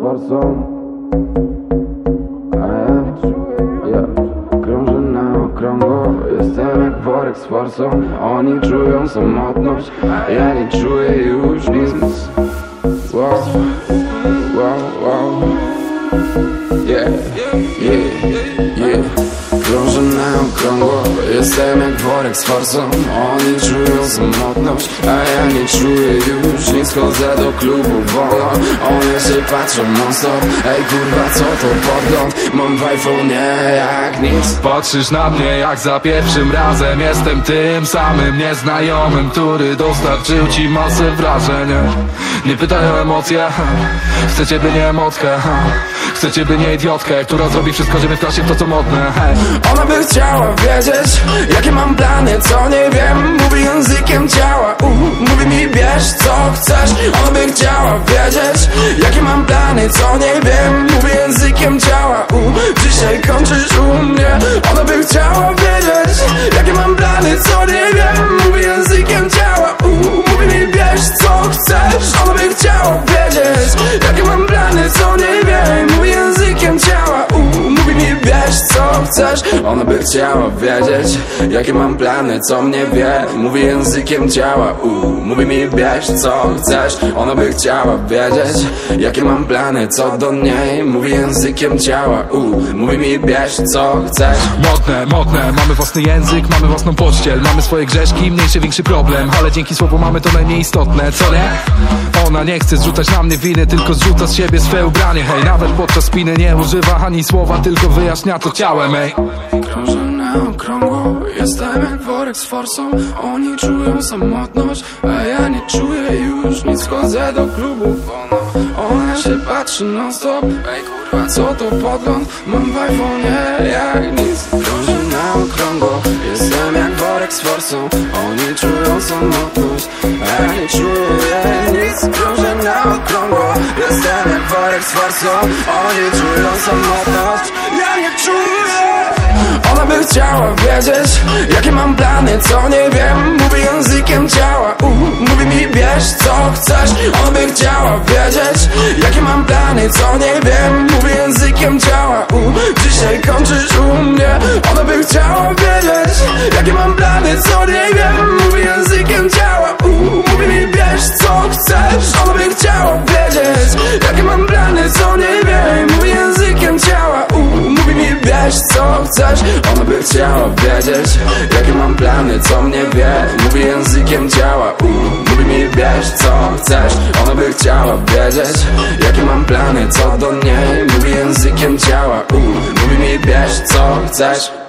forsą A ja, ja krążę na okrągło Jestem jak worek z forsą. Oni czują samotność A ja nie czuję już nic. Wow, Jestem jak worek z forsą Oni czują samotność A ja nie czuję już nic Chodzę do klubu wolno One się patrzą non stop Ej kurwa co to podgląd? Mam w iPhone'ie jak nic. Patrzysz na mnie jak za pierwszym razem. Jestem tym samym nieznajomym Który dostarczył ci masę wrażeń Nie pytaj o emocje. Chcę ciebie nie emotkę Chcę ciebie nie idiotkę Która zrobi wszystko, żeby wkraść w to co modne. Ona by chciała wiedzieć Jakie mam plany, co nie wiem. Mówi językiem ciała uh, Mówi mi bierz co chcesz. Ona by chciała wiedzieć Jakie mam plany, co nie wiem. Mówi językiem ciała uh, Dzisiaj kończysz u mnie. Ona by chciała wiedzieć Jakie mam plany, co nie wiem. Mówi językiem ciała uh, Mówi mi bierz co chcesz Ona chcesz? Ona by chciała wiedzieć Jakie mam plany, co mnie wie. Mówi językiem ciała uh, Mówi mi bierz co chcesz. Ona by chciała wiedzieć Jakie mam plany, co do niej. Mówi językiem ciała uh, Mówi mi bierz co chcesz. Modne, modne, mamy własny język, mamy własną pościel. Mamy swoje grzeszki, mniejszy, większy problem. Ale dzięki słowu mamy to najmniej istotne, co nie? Ona nie chce zrzucać na mnie winy Tylko zrzuca z siebie swe ubranie. Hej, nawet podczas spiny nie używa ani słowa Tylko wyjaśnia to ciałem, ej. Krążę na okrągło Jestem jak worek z forsą. Oni czują samotność A ja nie czuję. Już nic Chodzę do klubu Ona się patrzy non stop Ej kurwa co to podgląd? Mam w iPhone'ie jak nic. Krążę na okrągło Jestem jak worek z forsą. Oni czują samotność jak forsą Oni czują samotność. Ja nie czuję. Ona by chciała wiedzieć Jakie mam plany, co nie wiem. Mówi językiem ciała. Uh, Mówi mi bierz co chcesz. Ona by chciała wiedzieć Jakie mam plany, co nie wiem. Mówi językiem ciała. Uh, Dzisiaj kończysz u chciała wiedzieć Jakie mam plany, co mnie wie. Mówi językiem ciała uh, Mówi mi bierz co chcesz. Ona by chciała wiedzieć Jakie mam plany, co do niej. Mówi językiem ciała uh, Mówi mi bierz co chcesz